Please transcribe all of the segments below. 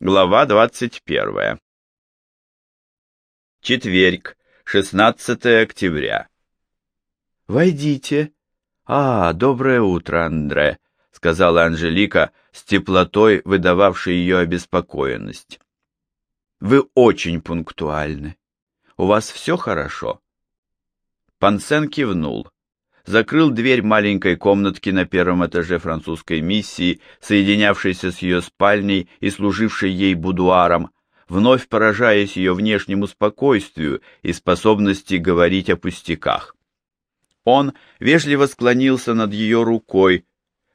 Глава 21. Четверг, 16 октября. «Войдите». «А, доброе утро, Андре», — сказала Анжелика с теплотой, выдававшей ее обеспокоенность. «Вы очень пунктуальны. У вас все хорошо?» Пансен кивнул закрыл дверь маленькой комнатки на первом этаже французской миссии, соединявшейся с ее спальней и служившей ей будуаром, вновь поражаясь ее внешнему спокойствию и способности говорить о пустяках. Он вежливо склонился над ее рукой,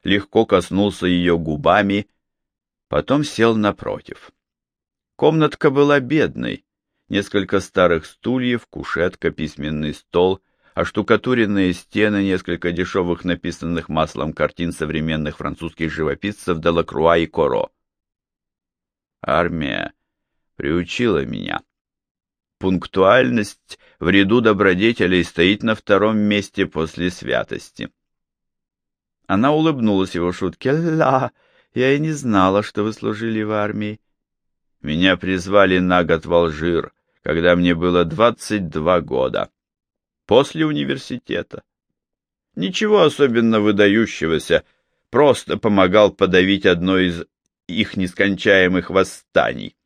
легко коснулся ее губами, потом сел напротив. Комнатка была бедной, несколько старых стульев, кушетка, письменный стол — оштукатуренные стены, несколько дешевых написанных маслом картин современных французских живописцев Делакруа и Коро. Армия приучила меня. Пунктуальность в ряду добродетелей стоит на втором месте после святости. Она улыбнулась его шутке. «Ла, я и не знала, что вы служили в армии. Меня призвали на год в Алжир, когда мне было двадцать два года после университета. Ничего особенно выдающегося, просто помогал подавить одно из их нескончаемых восстаний.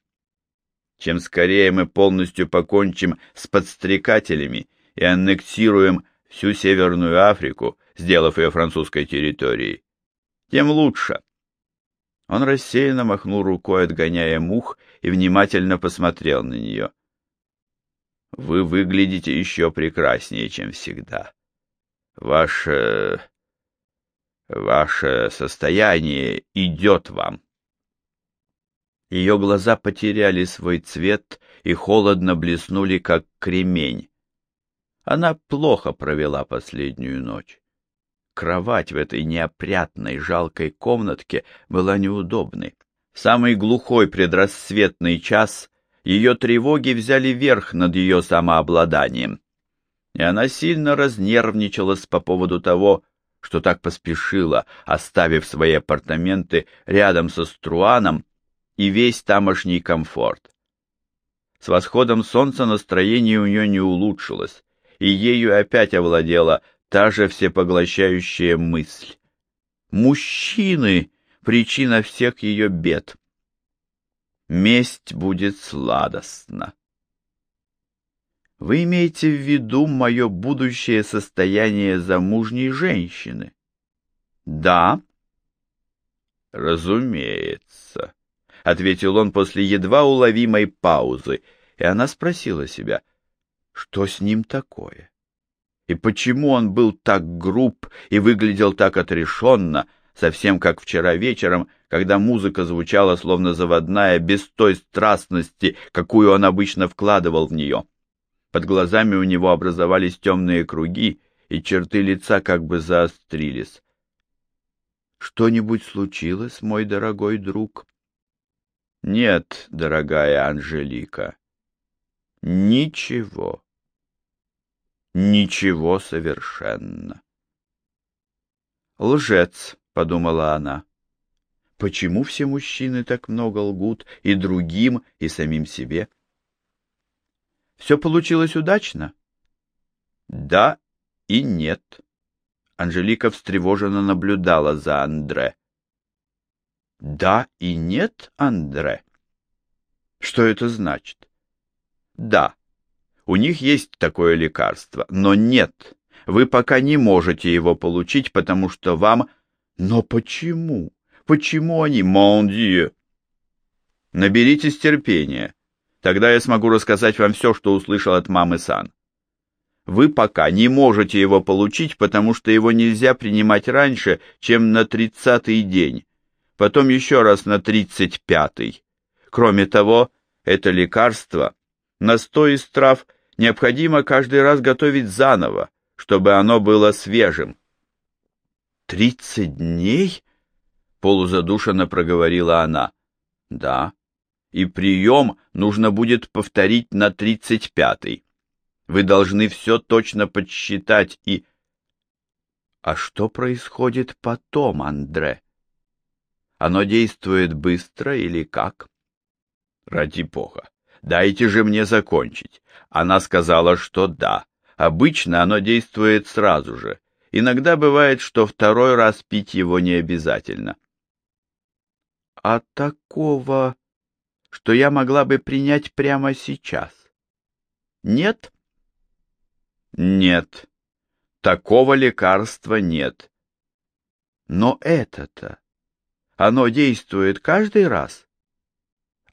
Чем скорее мы полностью покончим с подстрекателями и аннексируем всю Северную Африку, сделав ее французской территорией, тем лучше. Он рассеянно махнул рукой, отгоняя мух, и внимательно посмотрел на нее. Вы выглядите еще прекраснее, чем всегда. Ваше... ваше состояние идет вам. Ее глаза потеряли свой цвет и холодно блеснули, как кремень. Она плохо провела последнюю ночь. Кровать в этой неопрятной, жалкой комнатке была неудобной. В самый глухой предрассветный час ее тревоги взяли верх над ее самообладанием. И она сильно разнервничалась по поводу того, что так поспешила, оставив свои апартаменты рядом со Струаном и весь тамошний комфорт. С восходом солнца настроение у нее не улучшилось, и ею опять овладела та же всепоглощающая мысль. Мужчины — причина всех ее бед месть будет сладостна. Вы имеете в виду мое будущее состояние замужней женщины? Да. Разумеется, — ответил он после едва уловимой паузы, и она спросила себя, что с ним такое? И почему он был так груб и выглядел так отрешенно, совсем как вчера вечером, когда музыка звучала словно заводная, без той страстности, какую он обычно вкладывал в нее. Под глазами у него образовались темные круги, и черты лица как бы заострились. «Что-нибудь случилось, мой дорогой друг?» «Нет, дорогая Анжелика, ничего, ничего совершенно». «Лжец», — подумала она. Почему все мужчины так много лгут и другим, и самим себе? Все получилось удачно? Да и нет. Анжелика встревоженно наблюдала за Андре. Да и нет, Андре? Что это значит? Да, у них есть такое лекарство, но нет, вы пока не можете его получить, потому что вам... Но почему? Почему они, Dieu? Наберитесь терпения. Тогда я смогу рассказать вам все, что услышал от мамы Сан. Вы пока не можете его получить, потому что его нельзя принимать раньше, чем на тридцатый день, потом еще раз на тридцать пятый. Кроме того, это лекарство, настой из трав, необходимо каждый раз готовить заново, чтобы оно было свежим. «Тридцать дней?» полузадушенно проговорила она. Да, и прием нужно будет повторить на тридцать пятый. Вы должны все точно подсчитать и... А что происходит потом, Андре? Оно действует быстро или как? Ради бога, дайте же мне закончить. Она сказала, что да. Обычно оно действует сразу же. Иногда бывает, что второй раз пить его не обязательно. А такого, что я могла бы принять прямо сейчас? Нет? Нет. Такого лекарства нет. Но это-то, оно действует каждый раз?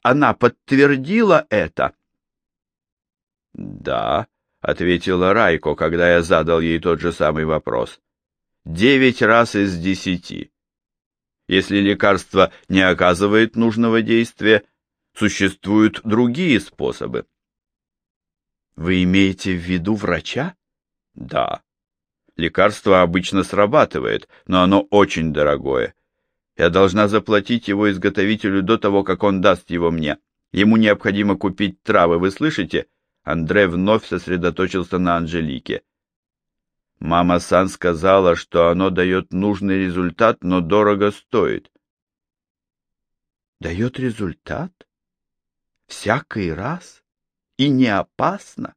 Она подтвердила это? Да, ответила Райко, когда я задал ей тот же самый вопрос. Девять раз из десяти. Если лекарство не оказывает нужного действия, существуют другие способы. Вы имеете в виду врача? Да. Лекарство обычно срабатывает, но оно очень дорогое. Я должна заплатить его изготовителю до того, как он даст его мне. Ему необходимо купить травы, вы слышите? Андре вновь сосредоточился на Анжелике. Мама Сан сказала, что оно дает нужный результат, но дорого стоит. Дает результат? Всякий раз? И не опасно?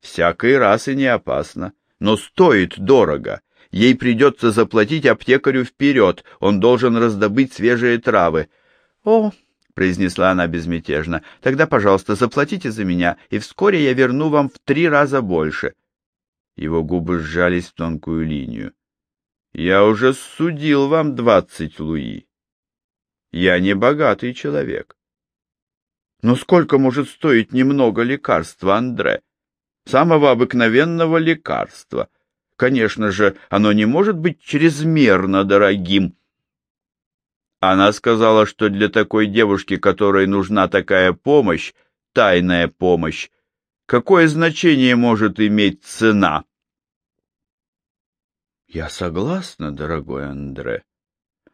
Всякий раз и не опасно но стоит дорого. Ей придется заплатить аптекарю вперед, он должен раздобыть свежие травы. — О, — произнесла она безмятежно, — тогда, пожалуйста, заплатите за меня, и вскоре я верну вам в три раза больше. Его губы сжались в тонкую линию. — Я уже судил вам двадцать луи. Я не богатый человек. Но сколько может стоить немного лекарства, Андре? самого обыкновенного лекарства. Конечно же, оно не может быть чрезмерно дорогим. Она сказала, что для такой девушки, которой нужна такая помощь, тайная помощь, какое значение может иметь цена? Я согласна, дорогой Андре.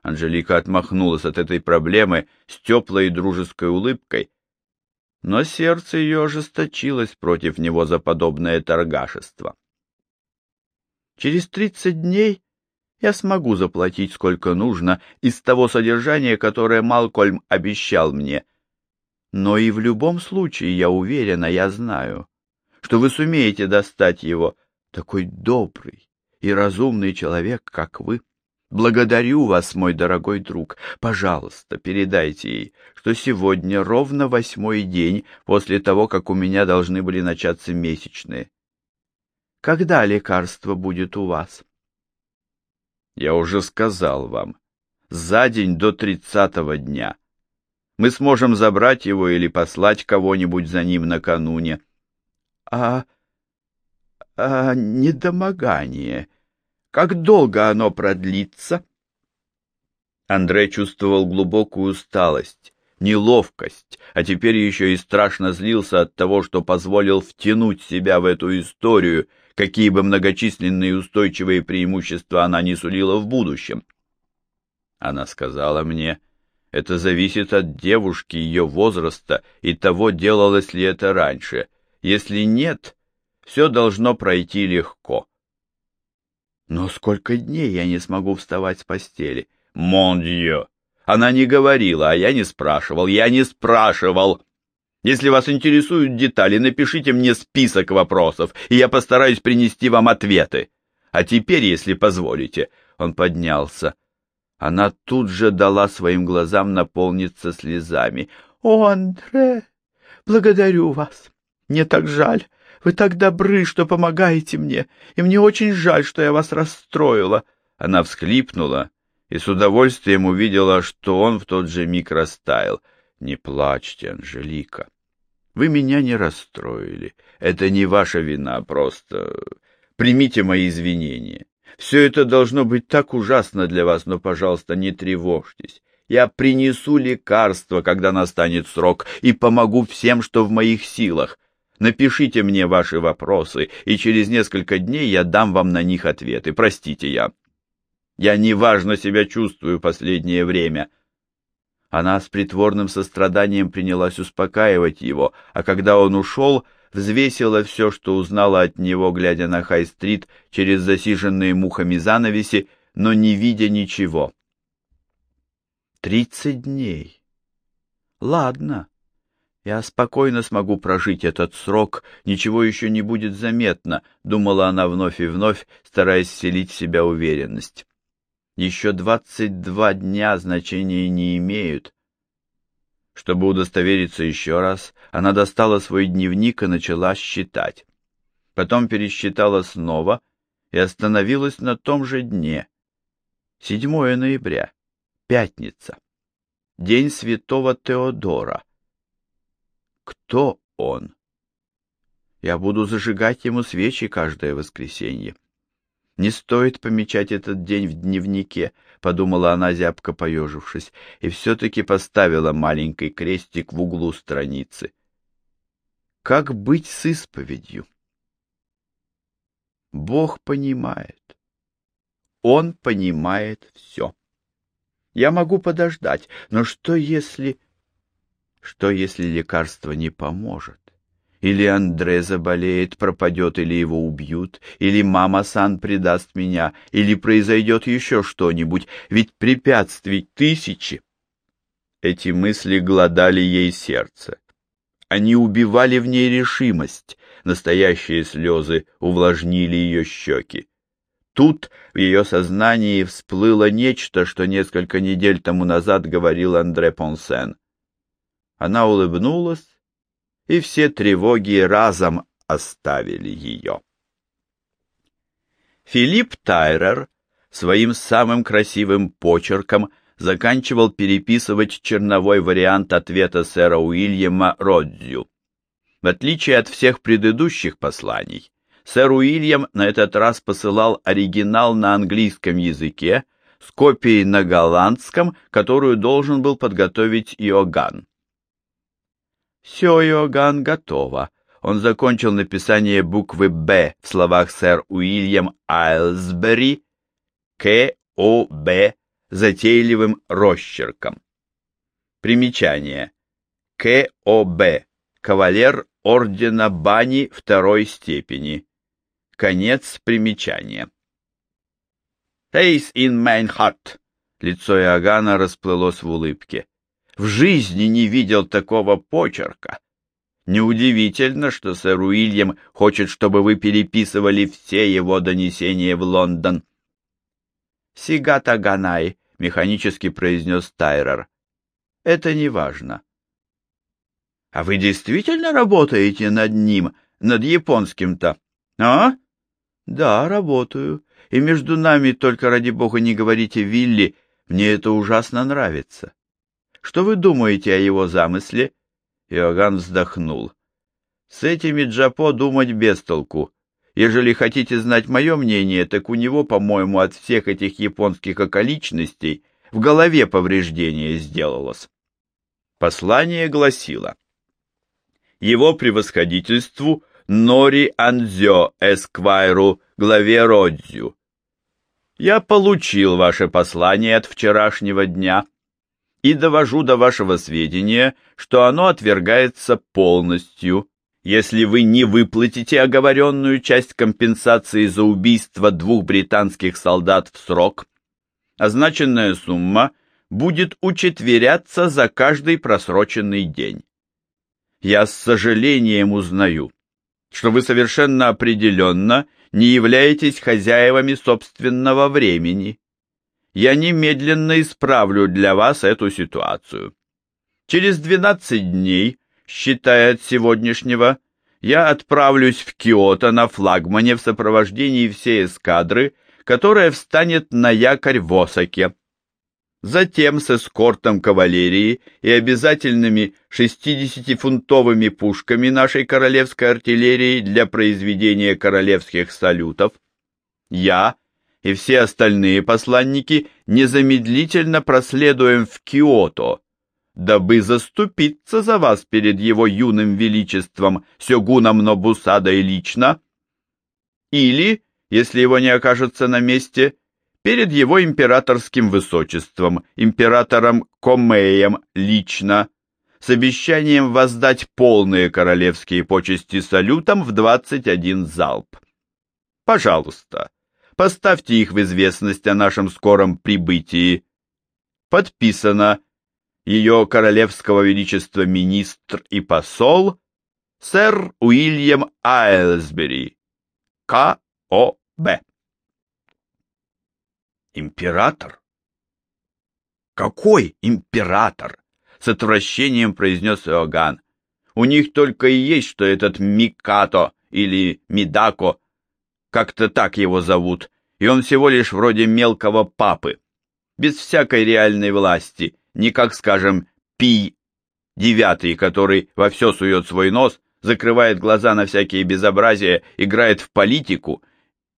Анжелика отмахнулась от этой проблемы с теплой и дружеской улыбкой, но сердце ее ожесточилось против него за подобное торгашество. Через тридцать дней я смогу заплатить сколько нужно из того содержания, которое Малкольм обещал мне. Но и в любом случае, я уверена, я знаю, что вы сумеете достать его, такой добрый и разумный человек, как вы. Благодарю вас, мой дорогой друг. Пожалуйста, передайте ей, что сегодня ровно восьмой день после того, как у меня должны были начаться месячные. Когда лекарство будет у вас? Я уже сказал вам. За день до тридцатого дня. Мы сможем забрать его или послать кого-нибудь за ним накануне. А... а недомогание как долго оно продлится? Андрей чувствовал глубокую усталость, неловкость, а теперь еще и страшно злился от того, что позволил втянуть себя в эту историю, какие бы многочисленные и устойчивые преимущества она не сулила в будущем. Она сказала мне, это зависит от девушки, ее возраста и того, делалось ли это раньше. Если нет, все должно пройти легко. Но сколько дней я не смогу вставать с постели? Мон Она не говорила, а я не спрашивал. Я не спрашивал. Если вас интересуют детали, напишите мне список вопросов, и я постараюсь принести вам ответы. А теперь, если позволите, он поднялся. Она тут же дала своим глазам наполниться слезами. — О, Андре, благодарю вас. Мне так жаль. Вы так добры, что помогаете мне, и мне очень жаль, что я вас расстроила. Она всхлипнула и с удовольствием увидела, что он в тот же миг растаял. Не плачьте, Анжелика. Вы меня не расстроили. Это не ваша вина, просто примите мои извинения. Все это должно быть так ужасно для вас, но, пожалуйста, не тревожьтесь. Я принесу лекарство, когда настанет срок, и помогу всем, что в моих силах. Напишите мне ваши вопросы, и через несколько дней я дам вам на них ответы. Простите, я... Я неважно себя чувствую последнее время. Она с притворным состраданием принялась успокаивать его, а когда он ушел, взвесила все, что узнала от него, глядя на Хай-стрит через засиженные мухами занавеси, но не видя ничего. Тридцать дней. Ладно. Я спокойно смогу прожить этот срок, ничего еще не будет заметно, думала она вновь и вновь, стараясь вселить в себя уверенность. Еще двадцать два дня значения не имеют. Чтобы удостовериться еще раз, она достала свой дневник и начала считать. Потом пересчитала снова и остановилась на том же дне. 7 ноября, пятница, день святого Теодора. Кто он? Я буду зажигать ему свечи каждое воскресенье. Не стоит помечать этот день в дневнике, подумала она, зябко поежившись, и все-таки поставила маленький крестик в углу страницы. Как быть с исповедью? Бог понимает. Он понимает все. Я могу подождать, но что если... Что, если лекарство не поможет? Или Андре заболеет, пропадет, или его убьют, или мама Сан предаст меня, или произойдет еще что-нибудь, ведь препятствий тысячи. Эти мысли глодали ей сердце. Они убивали в ней решимость, настоящие слезы увлажнили ее щеки. Тут в ее сознании всплыло нечто, что несколько недель тому назад говорил Андре Понсен. Она улыбнулась, и все тревоги разом оставили ее. Филипп Тайрер своим самым красивым почерком заканчивал переписывать черновой вариант ответа сэра Уильяма Родзю. В отличие от всех предыдущих посланий, сэр Уильям на этот раз посылал оригинал на английском языке с копией на голландском, которую должен был подготовить Иоганн. Все, Иоганн, готово. Он закончил написание буквы «Б» в словах сэр Уильям Айлсбери, К.О.Б. затейливым росчерком. Примечание. К.О.Б. Кавалер ордена Бани второй степени. Конец примечания. «Face in mein heart!» Лицо Иоганна расплылось в улыбке в жизни не видел такого почерка. Неудивительно, что сэр Уильям хочет, чтобы вы переписывали все его донесения в Лондон. «Сигата Ганай», — механически произнес Тайрер. «Это не важно». «А вы действительно работаете над ним, над японским-то?» «А?» «Да, работаю. И между нами, только ради бога не говорите Вилли, мне это ужасно нравится. Что вы думаете о его замысле? Иоганн вздохнул. С этими Джапо думать без толку. Ежели хотите знать мое мнение, так у него, по-моему, от всех этих японских околичностей в голове повреждение сделалось. Послание гласило. Его превосходительству Нори Анзё Эсквайру, главе Родзю. Я получил ваше послание от вчерашнего дня и довожу до вашего сведения, что оно отвергается полностью, если вы не выплатите оговоренную часть компенсации за убийство двух британских солдат в срок. Означенная сумма будет учетверяться за каждый просроченный день. Я с сожалением узнаю, что вы совершенно определенно не являетесь хозяевами собственного времени я немедленно исправлю для вас эту ситуацию. Через 12 дней, считая от сегодняшнего, я отправлюсь в Киото на флагмане в сопровождении всей эскадры, которая встанет на якорь в Осаке. Затем с эскортом кавалерии и обязательными 60-фунтовыми пушками нашей королевской артиллерии для произведения королевских салютов я и все остальные посланники незамедлительно проследуем в Киото, дабы заступиться за вас перед его юным величеством Сёгуном Нобусадой лично, или, если его не окажется на месте, перед его императорским высочеством, императором Комеем лично, с обещанием воздать полные королевские почести салютам в 21 залп. Пожалуйста, Поставьте их в известность о нашем скором прибытии. Подписано ее королевского величества министр и посол, сэр Уильям Айлсбери, К.О.Б. Император? Какой император? С отвращением произнес Иоганн. У них только и есть, что этот Микато или Мидако, как-то так его зовут, и он всего лишь вроде мелкого папы, без всякой реальной власти, не как, скажем, Пи девятый, который во все сует свой нос, закрывает глаза на всякие безобразия, играет в политику,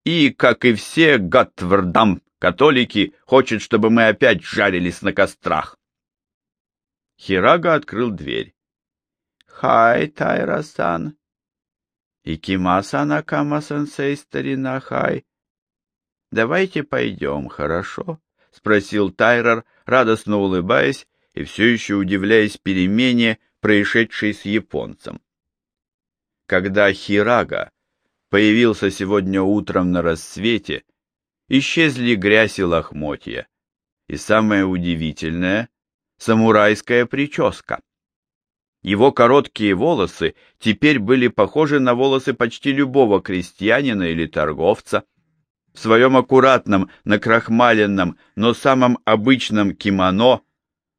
и, как и все Гаттвердам католики, хочет, чтобы мы опять жарились на кострах. Хирага открыл дверь. «Хай, Тайра-сан!» «Икимаса Накама-сенсей, старина Хай!» «Давайте пойдем, хорошо?» — спросил Тайрер, радостно улыбаясь и все еще удивляясь перемене, происшедшей с японцем. Когда Хирага появился сегодня утром на рассвете, исчезли грязь и лохмотья. И самое удивительное — самурайская прическа. Его короткие волосы теперь были похожи на волосы почти любого крестьянина или торговца. В своем аккуратном, накрахмаленном, но самом обычном кимоно,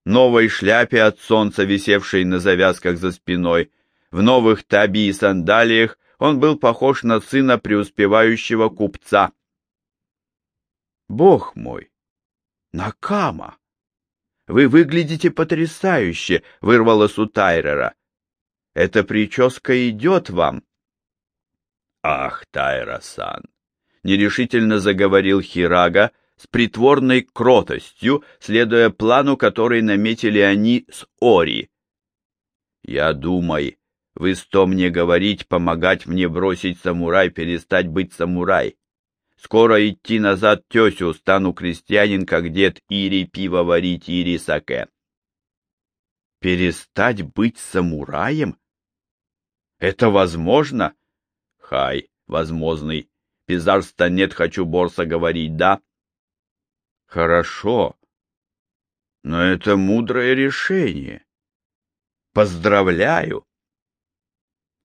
новой шляпе от солнца, висевшей на завязках за спиной, в новых таби и сандалиях он был похож на сына преуспевающего купца. «Бог мой! Накама!» Вы выглядите потрясающе, — вырвалось у Тайрера. Эта прическа идет вам. Ах, Тайра-сан! — нерешительно заговорил Хирага с притворной кротостью, следуя плану, который наметили они с Ори. Я думаю, вы сто мне говорить, помогать мне бросить самурай, перестать быть самурай. Скоро идти назад тесю, стану крестьянин, как дед Ири, пиво варить Ири саке. Перестать быть самураем? Это возможно? Хай, возможный. Пизарста нет, хочу Борса говорить, да? Хорошо. Но это мудрое решение. Поздравляю.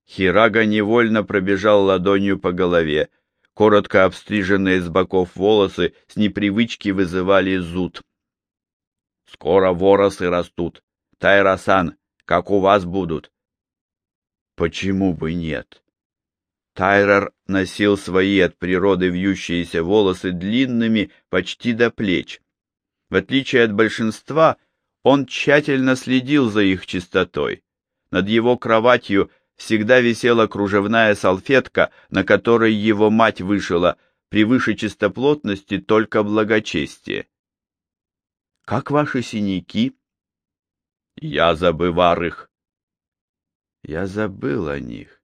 Хирага невольно пробежал ладонью по голове. Коротко обстриженные с боков волосы с непривычки вызывали зуд. «Скоро воросы растут. Тайрасан, как у вас будут?» «Почему бы нет?» Тайрер носил свои от природы вьющиеся волосы длинными почти до плеч. В отличие от большинства, он тщательно следил за их чистотой. Над его кроватью всегда висела кружевная салфетка, на которой его мать вышила, превыше чистоплотности только благочестие. «Как ваши синяки?» «Я забывал их». «Я забыл о них».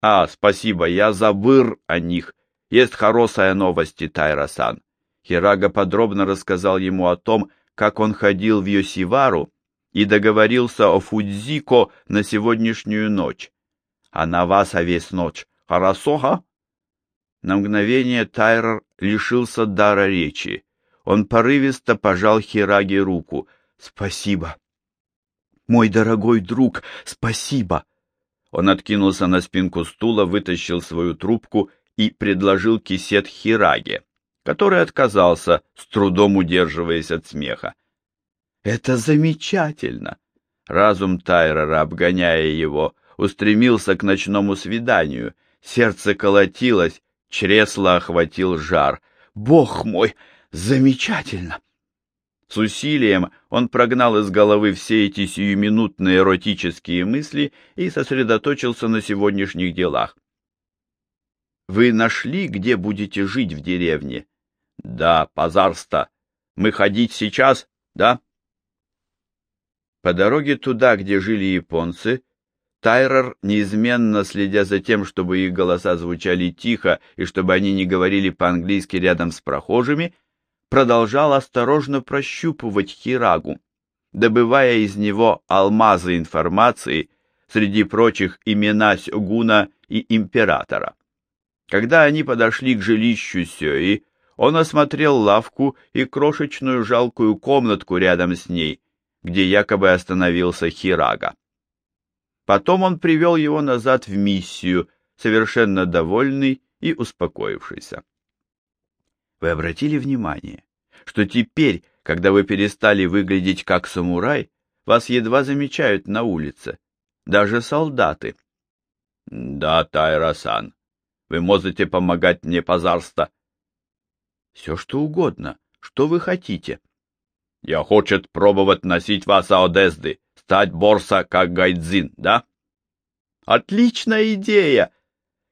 «А, спасибо, я забыл о них. Есть хорошая новость, Тайра-сан». Хирага подробно рассказал ему о том, как он ходил в Йосивару и договорился о Фудзико на сегодняшнюю ночь. А на вас а весь ночь. Хорошо, га? На мгновение Тайрер лишился дара речи. Он порывисто пожал Хираге руку. «Спасибо!» «Мой дорогой друг, спасибо!» Он откинулся на спинку стула, вытащил свою трубку и предложил кисет Хираге, который отказался, с трудом удерживаясь от смеха. Это замечательно. Разум Тайрера, обгоняя его, устремился к ночному свиданию. Сердце колотилось, чресло охватил жар. Бог мой, замечательно! С усилием он прогнал из головы все эти сиюминутные эротические мысли и сосредоточился на сегодняшних делах. «Вы нашли, где будете жить в деревне?» «Да, Пазарста. Мы ходить сейчас, да?» По дороге туда, где жили японцы, Тайрер, неизменно следя за тем, чтобы их голоса звучали тихо и чтобы они не говорили по-английски рядом с прохожими, продолжал осторожно прощупывать Хирагу, добывая из него алмазы информации, среди прочих имена Сёгуна и императора. Когда они подошли к жилищу Сёи, он осмотрел лавку и крошечную жалкую комнатку рядом с ней, где якобы остановился Хирага. Потом он привел его назад в миссию, совершенно довольный и успокоившийся. Вы обратили внимание, что теперь, когда вы перестали выглядеть как самурай, вас едва замечают на улице, даже солдаты. Да, Тайрасан, вы можете помогать мне, пожалуйста. Все что угодно. Что вы хотите? Я хочет пробовать носить вас Одезды, стать борса как гайдзин, да? Отличная идея!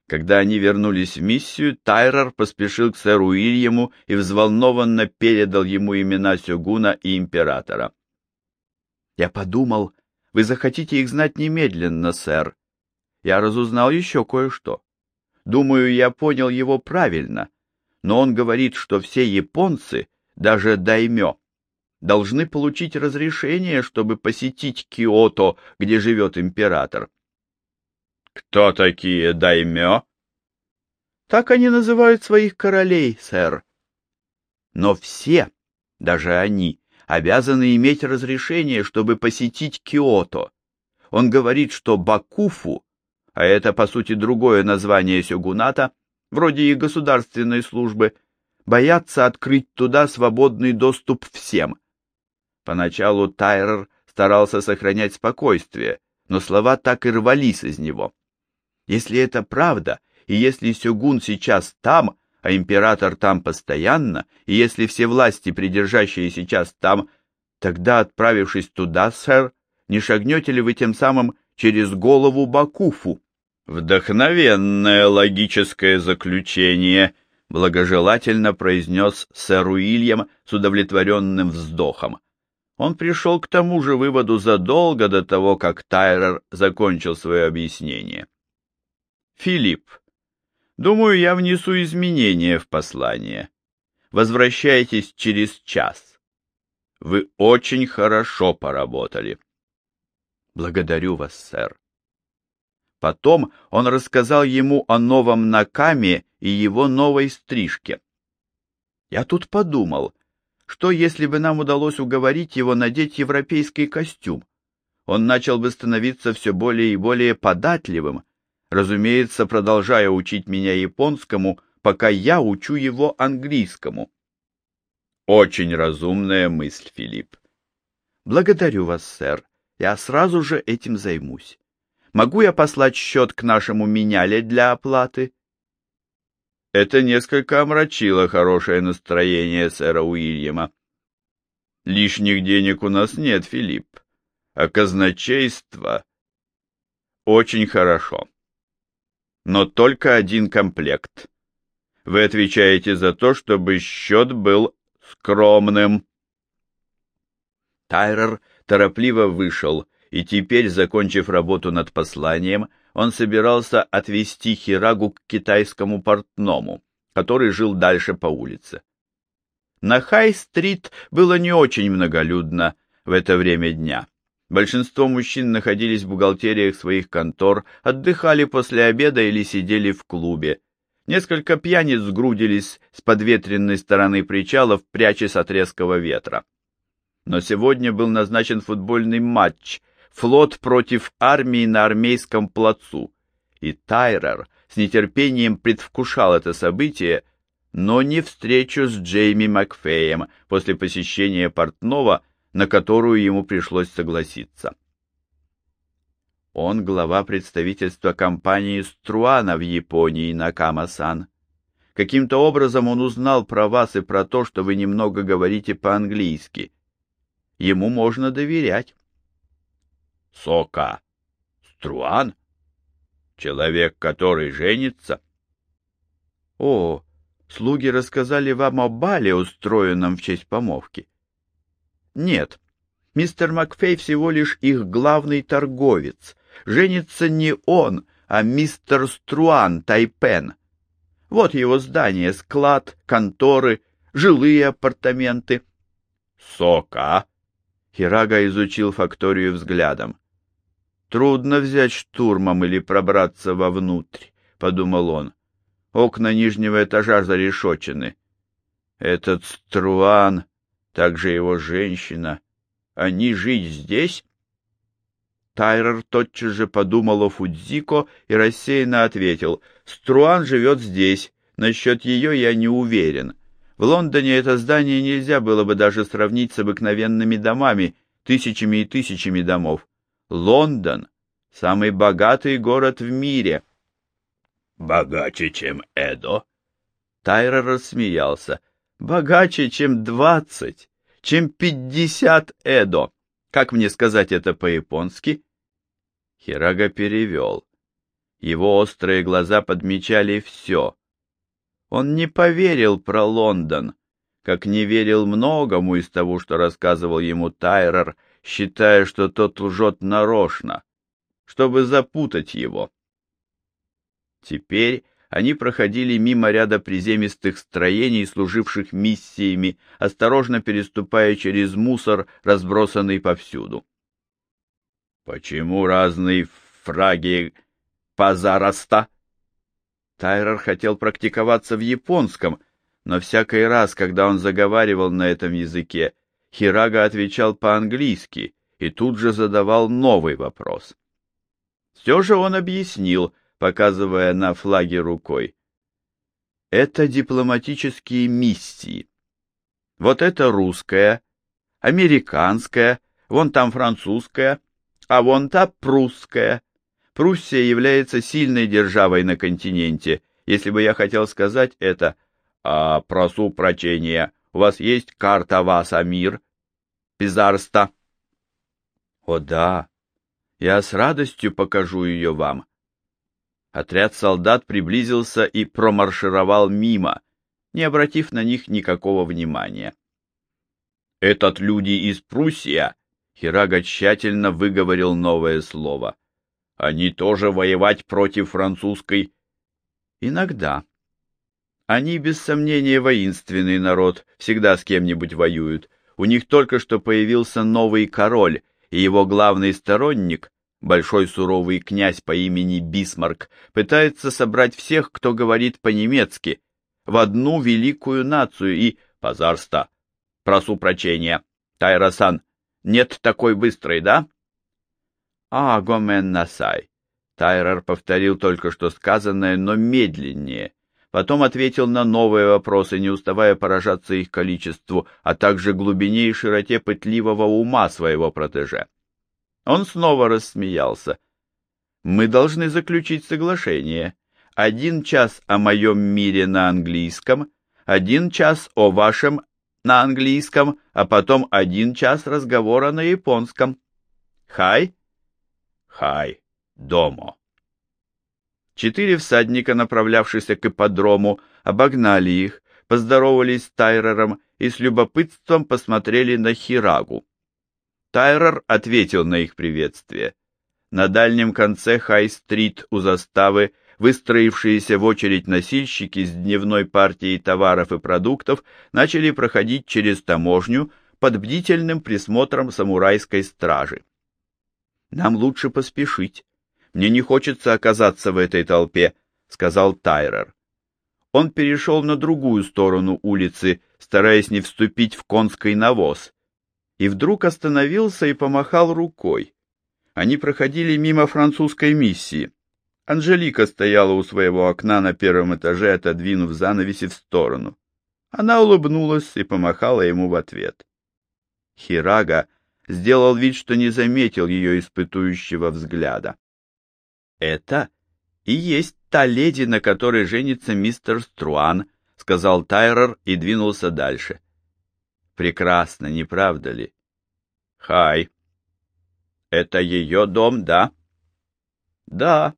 Когда они вернулись в миссию, Тайрер поспешил к сэру Уильяму и взволнованно передал ему имена Сёгуна и императора. Я подумал, вы захотите их знать немедленно, сэр. Я разузнал еще кое-что. Думаю, я понял его правильно, но он говорит, что все японцы, даже даймё, должны получить разрешение, чтобы посетить Киото, где живет император. Кто такие даймё? Так они называют своих королей, сэр. Но все, даже они, обязаны иметь разрешение, чтобы посетить Киото. Он говорит, что Бакуфу, а это, по сути, другое название сёгуната, вроде и государственной службы, боятся открыть туда свободный доступ всем. Поначалу Тайрер старался сохранять спокойствие, но слова так и рвались из него. Если это правда, и если Сёгун сейчас там, а император там постоянно, и если все власти, придержащие сейчас там, тогда, отправившись туда, сэр, не шагнете ли вы тем самым через голову Бакуфу? Вдохновенное логическое заключение, благожелательно произнес сэр Уильям с удовлетворенным вздохом. Он пришел к тому же выводу задолго до того, как Тайрер закончил свое объяснение. Филипп, Думаю, я внесу изменения в послание. Возвращайтесь через час. Вы очень хорошо поработали. Благодарю вас, сэр. Потом он рассказал ему о новом Накаме и его новой стрижке. Я тут подумал, что если бы нам удалось уговорить его надеть европейский костюм, он начал бы становиться все более и более податливым разумеется, продолжая учить меня японскому, пока я учу его английскому. Очень разумная мысль, Филипп. Благодарю вас, сэр. Я сразу же этим займусь. Могу я послать счет к нашему меняле для оплаты? Это несколько омрачило хорошее настроение сэра Уильяма. Лишних денег у нас нет, Филипп, а казначейство... Очень хорошо но только один комплект. Вы отвечаете за то, чтобы счет был скромным. Тайрер торопливо вышел, и теперь, закончив работу над посланием, он собирался отвезти Хирагу к китайскому портному, который жил дальше по улице. На Хай-стрит было не очень многолюдно в это время дня. Большинство мужчин находились в бухгалтериях своих контор, отдыхали после обеда или сидели в клубе. Несколько пьяниц сгрудились с подветренной стороны причалов, прячась от резкого ветра. Но сегодня был назначен футбольный матч «Флот против армии на армейском плацу», и Тайрер с нетерпением предвкушал это событие, но не встречу с Джейми Макфеем после посещения портного – на которую ему пришлось согласиться. Он глава представительства компании Струана в Японии, Накама-сан. Каким-то образом он узнал про вас и про то, что вы немного говорите по-английски. Ему можно доверять. Сока. Струан? Человек, который женится? О, слуги рассказали вам о бале, устроенном в честь помолвки. Нет, мистер Макфей всего лишь их главный торговец. Женится не он, а мистер Струан Тайпен. Вот его здание, склад, конторы, жилые апартаменты. Сока. Хирага изучил факторию взглядом. Трудно взять штурмом или пробраться вовнутрь, подумал он. Окна нижнего этажа зарешочены. Этот Струан также его женщина. Они жить здесь? Тайрер тотчас же подумал о Фудзико и рассеянно ответил, «Струан живет здесь, насчет ее я не уверен. В Лондоне это здание нельзя было бы даже сравнить с обыкновенными домами, тысячами и тысячами домов. Лондон — самый богатый город в мире». «Богаче, чем Эдо?» Тайрер рассмеялся. «Богаче, чем двадцать, чем пятьдесят Эдо. Как мне сказать это по-японски?» Хирага перевел. Его острые глаза подмечали все. Он не поверил про Лондон, как не верил многому из того, что рассказывал ему Тайрер, считая, что тот лжет нарочно, чтобы запутать его. Теперь они проходили мимо ряда приземистых строений, служивших миссиями, осторожно переступая через мусор, разбросанный повсюду. Почему разные фраги позароста? Тайрер хотел практиковаться в японском, но всякий раз, когда он заговаривал на этом языке, Хирага отвечал по-английски и тут же задавал новый вопрос. Все же он объяснил, показывая на флаге рукой. Это дипломатические миссии. Вот это русская, американская, вон там французская, а вон та прусская. Пруссия является сильной державой на континенте. Если бы я хотел сказать это, а просу прочения, у вас есть карта Васа мир, Пизарста? О да, я с радостью покажу ее вам. Отряд солдат приблизился и промаршировал мимо, не обратив на них никакого внимания. Этот люди из Пруссия Хирага тщательно выговорил новое слово. Они тоже воевать против французской? Иногда. Они, без сомнения, воинственный народ, всегда с кем-нибудь воюют. У них только что появился новый король, и его главный сторонник, большой суровый князь по имени Бисмарк, пытается собрать всех, кто говорит по-немецки, в одну великую нацию и... Позарста, просу прочения. Тайрасан, нет такой быстрой, да? А, гомен насай. Тайрер повторил только что сказанное, но медленнее. Потом ответил на новые вопросы, не уставая поражаться их количеству, а также глубине и широте пытливого ума своего протеже. Он снова рассмеялся. «Мы должны заключить соглашение. Один час о моем мире на английском, один час о вашем на английском, а потом один час разговора на японском. Хай? Хай, домо. Четыре всадника, направлявшиеся к ипподрому, обогнали их, поздоровались с Тайрером и с любопытством посмотрели на Хирагу. Тайрер ответил на их приветствие. На дальнем конце Хай-стрит у заставы выстроившиеся в очередь носильщики с дневной партией товаров и продуктов начали проходить через таможню под бдительным присмотром самурайской стражи. «Нам лучше поспешить. Мне не хочется оказаться в этой толпе», — сказал Тайрер. Он перешел на другую сторону улицы, стараясь не вступить в конский навоз, и вдруг остановился и помахал рукой. Они проходили мимо французской миссии. Анжелика стояла у своего окна на первом этаже, отодвинув занавеси в сторону. Она улыбнулась и помахала ему в ответ. Хирага сделал вид, что не заметил ее испытующего взгляда. «Это и есть та леди, на которой женится мистер Струан», — сказал Тайрер и двинулся дальше. «Прекрасно, не правда ли?» «Хай, это ее дом, да?» «Да»,